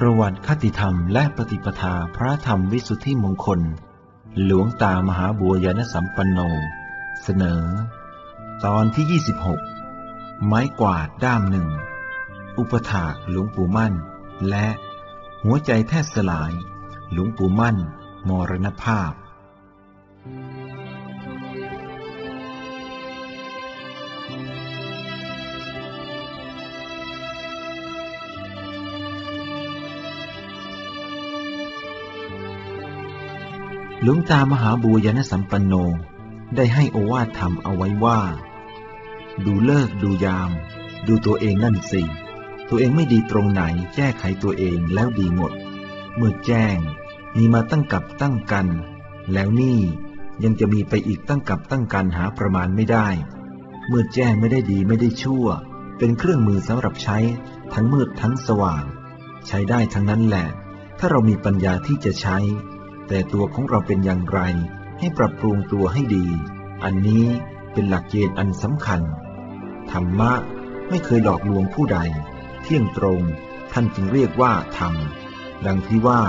ประวัติคติธรรมและปฏิปทาพระธรรมวิสุทธิมงคล หลวงตามหาบัวยานสัมปันโน เสนอ ตอนที่ 26 ไม้กวาดด้ามหนึ่ง อุปถากหลวงปู่มั่น และหัวใจแทบสลาย หลวงปู่มั่น มรณภาพ หลวงตามหาบัวยานสัมปันโนได้ให้โอวาทธรรมเอาไว้ว่า ดูเลิกดูยาม ดูตัวเองนั่นสิ ตัวเองไม่ดีตรงไหนแก้ไขตัวเองแล้วดีหมด เมื่อแจ้ง มีมาตั้งกับตั้งกัน แล้วนี่ยังจะมีไปอีกตั้งกับตั้งกันหาประมาณไม่ได้ เมื่อแจ้งไม่ได้ดีไม่ได้ชั่ว เป็นเครื่องมือสำหรับใช้ทั้งมืดทั้งสว่าง ใช้ได้ทั้งนั้นแหละ ถ้าเรามีปัญญาที่จะใช้ แต่ตัวของเราเป็นอย่างไร ให้ปรับปรุงตัวให้ดี อันนี้เป็นหลักเกณฑ์อันสำคัญ ธรรมะไม่เคยหลอกลวงผู้ใด เที่ยงตรง ท่านจึงเรียกว่าธรรม ดังที่ว่า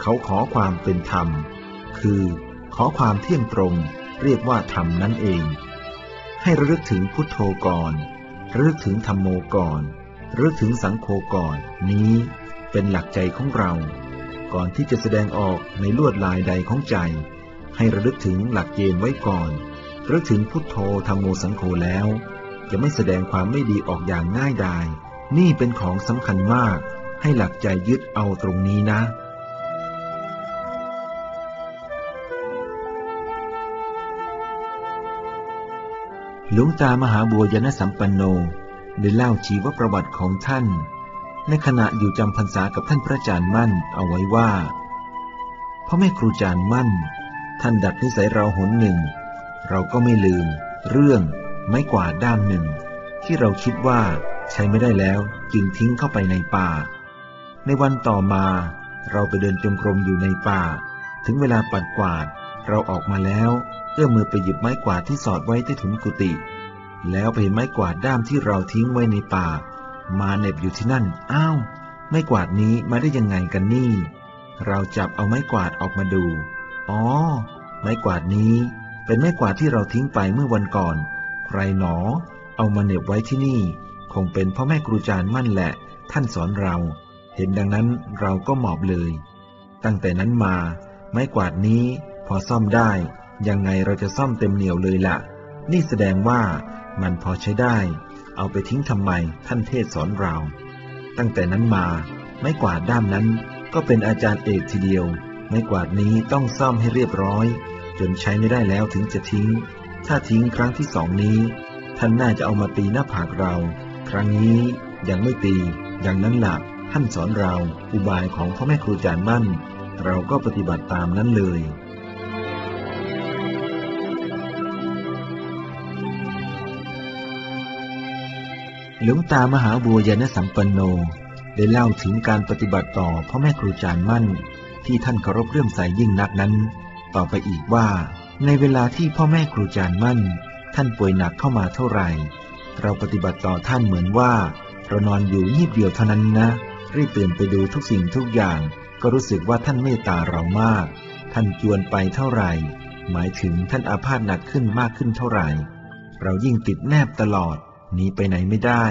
เขาขอความเป็นธรรม คือขอความเที่ยงตรง เรียกว่าธรรมนั่นเอง ให้ระลึกถึงพุทโธก่อนระลึกถึงธรรมโมก่อนระลึกถึงสังโฆก่อนนี้เป็นหลักใจของเรา ก่อนที่จะแสดงออกในลวดลายใดของใจ ให้ระลึกถึงหลักเกณฑ์ไว้ก่อนระลึกถึงพุทโธธรรมโมสังโฆแล้ว จะไม่แสดงความไม่ดีออกอย่างง่ายดาย นี่เป็นของสำคัญมาก ให้หลักใจยึดเอาตรงนี้นะหลวงตามหาบัวยานสัมปันโนได้เล่าชีวประวัติของท่าน ในขณะอยู่จำพรรษากับท่านพระอาจารย์มั่นเอาไว้ว่าพ่อแม่ครูอาจารย์มั่น ท่านดัดนิสัยเราหนหนึ่ง เราก็ไม่ลืม เรื่องไม้กวาดด้ามหนึ่ง ที่เราคิดว่าใช้ไม่ได้แล้วจึงทิ้งเข้าไปในป่า ในวันต่อมาเราไปเดินจงกรมอยู่ในป่า ถึงเวลาปัดกวาด เราออกมาแล้วเอื้อมมือไปหยิบไม้กวาดที่สอดไว้ใต้ถุนกุฏิแล้วไปเห็นไม้กวาดด้ามที่เราทิ้งไว้ในป่า มาเน็บอยู่ที่นั่น อ้าว ไม้กวาดนี้มาได้ยังไงกันนี่ เราจับเอาไม้กวาดออกมาดู อ๋อ ไม้กวาดนี้ เป็นไม้กวาดที่เราทิ้งไปเมื่อวันก่อน ใครหนอ เอามาเน็บไว้ที่นี่ คงเป็นพ่อแม่ครูอาจารย์มั่นแหละ ท่านสอนเรา เห็นดังนั้นเราก็หมอบเลย ตั้งแต่นั้นมา ไม้กวาดนี้พอซ่อมได้ ยังไงเราจะซ่อมเต็มเหนียวเลยละ่ะ นี่แสดงว่ามันพอใช้ได้ เอาไปทิ้งทำไมท่านเทศสอนเรา ตั้งแต่นั้นมาไม้กวาดด้ามนั้นก็เป็นอาจารย์เอกทีเดียว ไม้กวาดนี้ต้องซ่อมให้เรียบร้อย จนใช้ไม่ได้แล้วถึงจะทิ้ง ถ้าทิ้งครั้งที่สองนี้ ท่านน่าจะเอามาตีหน้าผากเรา ครั้งนี้ยังไม่ตีอย่างนั้นหลักท่านสอนเราอุบายของพ่อแม่ครูอาจารย์มั่น เราก็ปฏิบัติตามนั้นเลย ลวงตามหาบัวยานสัมปันโนได้เล่าถึงการปฏิบัติต่อพ่อแม่ครูอาจารย์มั่น ที่ท่านเคารพเรื่อมใสยยิ่งนักนั้น ต่อไปอีกว่า ในเวลาที่พ่อแม่ครูอาจารย์มั่น ท่านป่วยหนักเข้ามาเท่าไหร่ เราปฏิบัติต่อท่านเหมือนว่า เรานอนอยู่ยีบเดียวเท่านั้นนะรีบตื่นไปดูทุกสิ่งทุกอย่าง ก็รู้สึกว่าท่านเมตตาเรามาก ท่านจวนไปเท่าไหร่ หมายถึงท่านอาพาธหนักขึ้นมากขึ้นเท่าไหร่ เรายิ่งติดแนบตลอด หนีไปไหนไม่ได้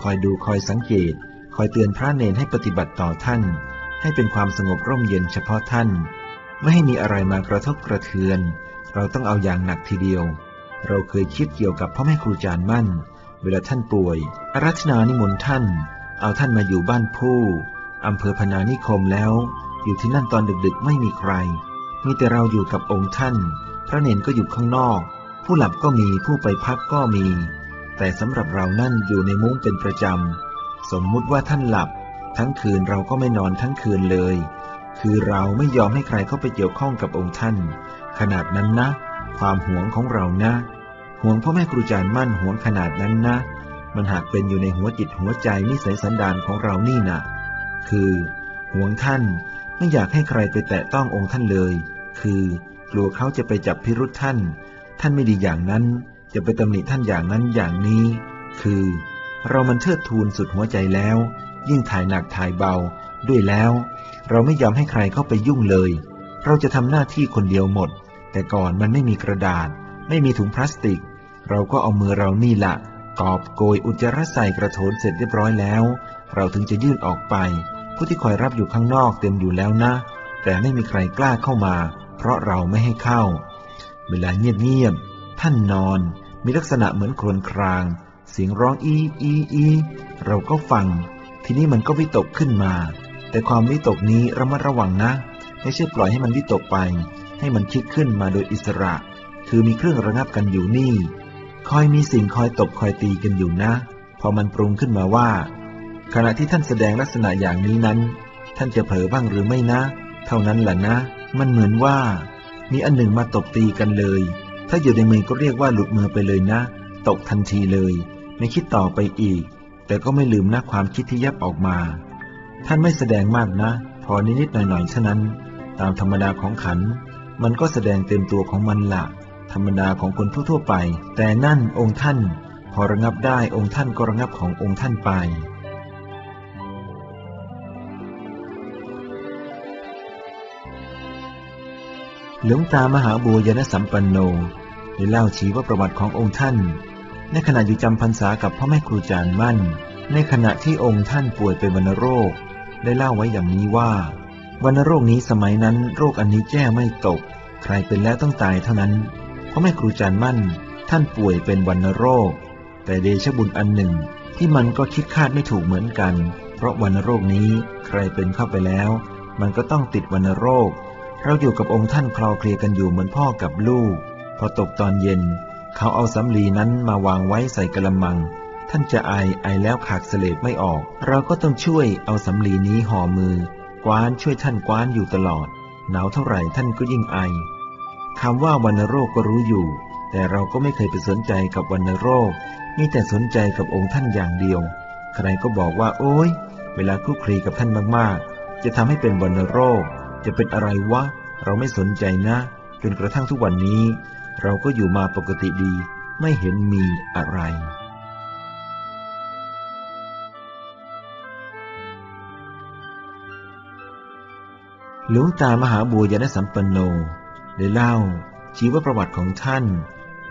คอยดูคอยสังเกต คอยเตือนพระเนนให้ปฏิบัติต่อท่าน ให้เป็นความสงบร่มเย็นเฉพาะท่าน ไม่ให้มีอะไรมากระทบกระเทือน เราต้องเอาอย่างหนักทีเดียว เราเคยคิดเกี่ยวกับพ่อแม่ครูอาจารย์มั่น เวลาท่านป่วยอารัธนานิมนต์ท่าน เอาท่านมาอยู่บ้านผู้อำเภอพนานิคมแล้ว อยู่ที่นั่นตอนดึกๆไม่มีใคร มีแต่เราอยู่กับองค์ท่าน พระเนนก็อยู่ข้างนอก ผู้หลับก็มีผู้ไปพักก็มี แต่สำหรับเรานั่นอยู่ในมุ้งเป็นประจำ สมมุติว่าท่านหลับ ทั้งคืนเราก็ไม่นอนทั้งคืนเลย คือเราไม่ยอมให้ใครเข้าไปเกี่ยวข้องกับองค์ท่าน ขนาดนั้นนะ ความหวงของเรานะ ห่วงพ่อแม่ครูอาจารย์มั่นห่วงขนาดนั้นนะ มันหากเป็นอยู่ในหัวจิตหัวใจนิสัยสันดานของเรานี่นะคือห่วงท่านไม่อยากให้ใครไปแตะต้ององค์ท่านเลย คือกลัวเขาจะไปจับพิรุษท่าน ท่านไม่ดีอย่างนั้น จะไปตำหนิท่านอย่างนั้นอย่างนี้ คือ เรามันเทิดทูนสุดหัวใจแล้ว ยิ่งถ่ายหนักถ่ายเบา ด้วยแล้ว เราไม่ยอมให้ใครเข้าไปยุ่งเลย เราจะทำหน้าที่คนเดียวหมด แต่ก่อนมันไม่มีกระดาษ ไม่มีถุงพลาสติก เราก็เอามือเรานี่ละกอบโกยอุจจาระใส่กระโถนเสร็จเรียบร้อยแล้ว เราถึงจะยื่นออกไป ผู้ที่คอยรับอยู่ข้างนอกเต็มอยู่แล้วนะ แต่ไม่มีใครกล้าเข้ามา เพราะเราไม่ให้เข้า เวลาเงียบๆ ท่านนอน มีลักษณะเหมือนครนคราง เสียงร้องอีอีอีเราก็ฟัง ทีนี้มันก็วิตกขึ้นมา แต่ความวิตกนี้ระมัดระวังนะ ไม่ใช่ปล่อยให้มันวิตกไป ให้มันคิดขึ้นมาโดยอิสระ คือมีเครื่องระงับกันอยู่นี่ คอยมีสิ่งคอยตบคอยตีกันอยู่นะ พอมันปรุงขึ้นมาว่า ขณะที่ท่านแสดงลักษณะอย่างนี้นั้น ท่านจะเผลอบ้างหรือไม่นะ เท่านั้นแหละนะ มันเหมือนว่า มีอันหนึ่งมาตบตีกันเลย ถ้าอยู่ในมือก็เรียกว่าหลุดมือไปเลยนะ ตกทันทีเลย ไม่คิดต่อไปอีก แต่ก็ไม่ลืมนะความคิดที่ยับออกมา ท่านไม่แสดงมากนะ พอนิดๆหน่อยๆเท่านั้น ตามธรรมดาของขัน มันก็แสดงเต็มตัวของมันละธรรมดาของคนทั่วๆไป แต่นั่นองค์ท่าน พอระงับได้องค์ท่านก็ระงับขององค์ท่านไป หลวงตามหาบัวยนสัมปันโนได้เล่าชี้ว่าประวัติขององค์ท่าน ในขณะอยู่จำพรรษากับพ่อแม่ครูจารย์มั่น ในขณะที่องค์ท่านป่วยเป็นวัณโรค ได้เล่าไว้อย่างนี้ว่าวัณโรคนี้สมัยนั้นโรคอันนี้แจ้ไม่ตก ใครเป็นแล้วต้องตายเท่านั้นพ่อแม่ครูจารย์มั่น ท่านป่วยเป็นวัณโรค แต่เดชบุญอันหนึ่งที่มันก็คิดคาดไม่ถูกเหมือนกัน เพราะวัณโรคนี้ใครเป็นเข้าไปแล้ว มันก็ต้องติดวัณโรค เราอยู่กับองค์ท่านคลอเคลียกันอยู่เหมือนพ่อกับลูก พอตกตอนเย็น เขาเอาสำลีนั้นมาวางไว้ใส่กระมัง ท่านจะไอไอแล้วขากเสลดไม่ออก เราก็ต้องช่วยเอาสำลีนี้ห่อมือ กวานช่วยท่านกวานอยู่ตลอด หนาวเท่าไหร่ท่านก็ยิ่งไอคำว่าวัณโรคก็รู้อยู่ แต่เราก็ไม่เคยไปสนใจกับวัณโรคมีแต่สนใจกับองค์ท่านอย่างเดียว ใครก็บอกว่า โอ้ย เวลาคลุกคลีกับท่านมากๆ จะทำให้เป็นวัณโรค จะเป็นอะไรวะ เราไม่สนใจนะ จนกระทั่งทุกวันนี้ เราก็อยู่มาปกติดี ไม่เห็นมีอะไรหลวงตามหาบัวยานสัมปันโนได้เล่า ชีวประวัติของท่าน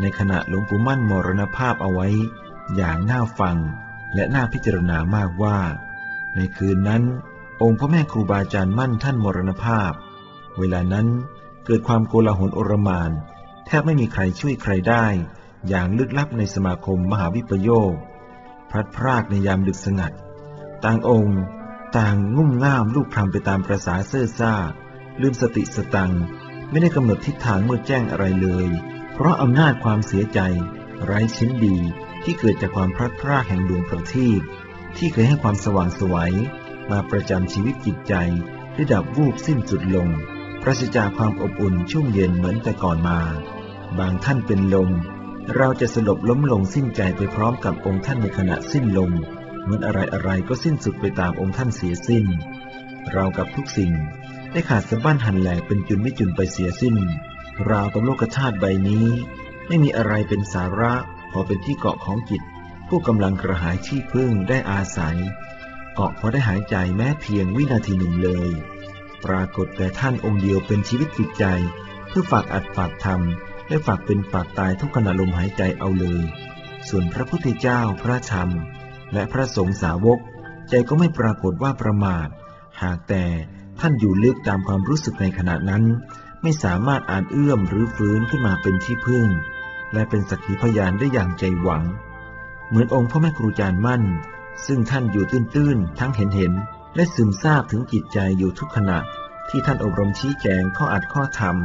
ในขณะหลวงปู่มั่นมรณภาพเอาไว้ อย่างน่าฟังและน่าพิจารณามากว่า ในคืนนั้น องค์พระแม่ครูบาอาจารย์มั่นท่านมรณภาพ เวลานั้นเกิดความโกลาหลโอรมาน แทบไม่มีใครช่วยใครได้ อย่างลึกลับในสมาคมมหาวิปโยค พลัดพรากในยามดึกสงัด ต่างองค์ต่างงุ่มง่ามลูกพรำไปตามประษาเซ่อซ่า ลืมสติสตัง ไม่ได้กำหนดทิศทางเมื่อแจ้งอะไรเลย เพราะอำนาจความเสียใจ ไร้ชิ้นดีที่เกิดจากความพลัดพรากแห่งดวงประทีปที่เคยให้ความสว่างสวย มาประจำชีวิตจิตใจได้ดับวูบสิ้นสุดลงปราศจากความอบอุ่นชุ่มเย็นเหมือนแต่ก่อนมา บางท่านเป็นลม เราจะสลบล้มลงสิ้นใจไปพร้อมกับองค์ท่านในขณะสิ้นลมเหมือนอะไรอะไรก็สิ้นสุดไปตามองค์ท่านเสียสิ้น เรากับทุกสิ่งได้ขาดสะบั้นหันแหลกเป็นจุนไม่จุนไปเสียสิ้น ราวกับโลกธาตุใบนี้ ไม่มีอะไรเป็นสาระพอเป็นที่เกาะของจิต ผู้กำลังกระหายที่พึ่งได้อาศัย เกาะพอได้หายใจแม้เพียงวินาทีหนึ่งเลย ปรากฏแต่ท่านองค์เดียวเป็นชีวิตจิตใจ เพื่อฝากอัดฝากทำและฝากเป็นฝากตายทุกขณะลมหายใจเอาเลย ส่วนพระพุทธเจ้าพระธรรม และพระสงฆ์สาวก ใจก็ไม่ปรากฏว่าประมาท หากแต่ท่านอยู่ลึกตามความรู้สึกในขณะนั้น ไม่สามารถอ่านเอื้อมหรือฟื้นขึ้นมาเป็นที่พึ่ง และเป็นสักขีพยานได้อย่างใจหวัง เหมือนองค์พ่อแม่ครูจารย์มั่น ซึ่งท่านอยู่ตื้นๆ ทั้งเห็นเห็น และซึมซาบถึงจิตใจอยู่ทุกขณะ ที่ท่านอบรมชี้แจงข้ออัดข้อธรรม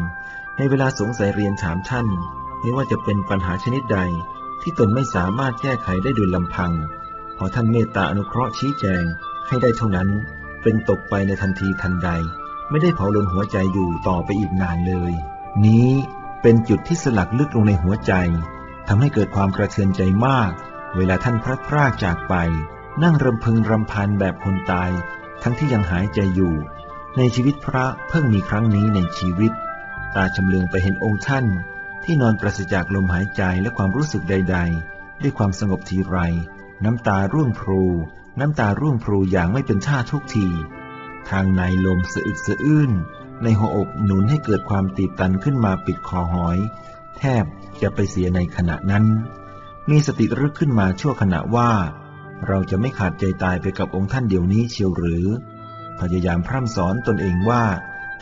ในเวลาสงสัยเรียนถามท่าน ไม่ว่าจะเป็นปัญหาชนิดใด ที่ตนไม่สามารถแก้ไขได้โดยลำพัง พอท่านเมตตาอนุเคราะห์ชี้แจงให้ได้เท่านั้น เป็นตกไปในทันทีทันใด ไม่ได้เผาลนหัวใจอยู่ต่อไปอีกนานเลย นี้เป็นจุดที่สลักลึกลงในหัวใจทำให้เกิดความกระเทือนใจมาก เวลาท่านพลัดพรากจากไป นั่งรำพึงรำพันแบบคนตาย ทั้งที่ยังหายใจอยู่ ในชีวิตพระเพิ่งมีครั้งนี้ในชีวิต ตาชำเลืองไปเห็นองค์ท่าน ที่นอนปราศจากลมหายใจและความรู้สึกใด ๆ ด้วยความสงบทีไร น้ำตาร่วงพรู น้ำตาร่วงพรูอย่างไม่เป็นท่าทุกที ทางในลมสะอึกสะอื้น ในหัวอกหนุนให้เกิดความตีบตันขึ้นมาปิดคอหอย แทบจะไปเสียในขณะนั้น มีสติรึกขึ้นมาชั่วขณะว่า เราจะไม่ขาดใจตายไปกับองค์ท่านเดี๋ยวนี้เชียวหรือ พยายามพร่ำสอนตนเองว่า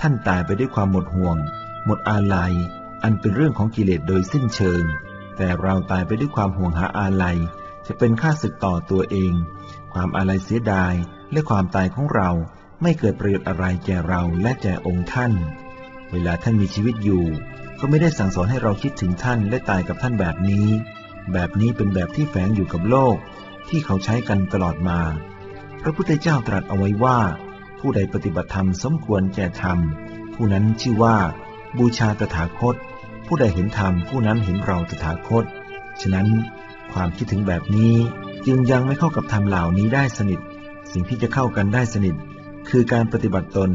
ท่านตายไปด้วยความหมดห่วง หมดอาลัย อันเป็นเรื่องของกิเลสโดยสิ้นเชิง แต่เราตายไปด้วยความห่วงหาอาลัย จะเป็นค่าศึกต่อตัวเอง ความอาลัยเสียดายและความตายของเราไม่เกิดประโยชน์อะไรแก่เราและแก่องค์ท่าน เวลาท่านมีชีวิตอยู่ ก็ไม่ได้สั่งสอนให้เราคิดถึงท่านและตายกับท่านแบบนี้ แบบนี้เป็นแบบที่แฝงอยู่กับโลก ที่เขาใช้กันตลอดมา พระพุทธเจ้าตรัสเอาไว้ว่า ผู้ใดปฏิบัติธรรมสมควรแก่ธรรม ผู้นั้นชื่อว่า บูชาตถาคต ผู้ใดเห็นธรรมผู้นั้นเห็นเราตถาคต ฉะนั้นความคิดถึงแบบนี้จึงยังไม่เข้ากับธรรมเหล่านี้ได้สนิท สิ่งที่จะเข้ากันได้สนิท คือการปฏิบัติตน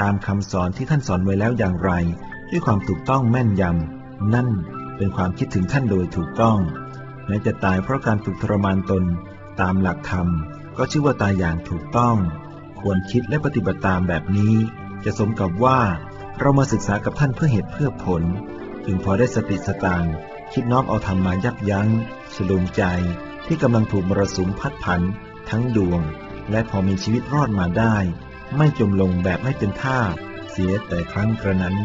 ตามคำสอนที่ท่านสอนไว้แล้วอย่างไร ด้วยความถูกต้องแม่นยำนั่นเป็นความคิดถึงท่านโดยถูกต้องแม้จะตายเพราะการฝึกทรมานตน ตามหลักธรรม ก็ชื่อว่าตายอย่างถูกต้อง ควรคิดและปฏิบัติตามแบบนี้ จะสมกับว่าเรามาศึกษากับท่านเพื่อเหตุเพื่อผล จึงพอได้สติสตางคิดน้อมเอาธรรมมายับยัง้งสลุมใจที่กำลังถูกมรสุมพัดผัน ทั้งดวง และพอมีชีวิตรอดมาได้ ไม่จมลงแบบไม่เป็นท่า เสียแต่ครั้งกระนั้น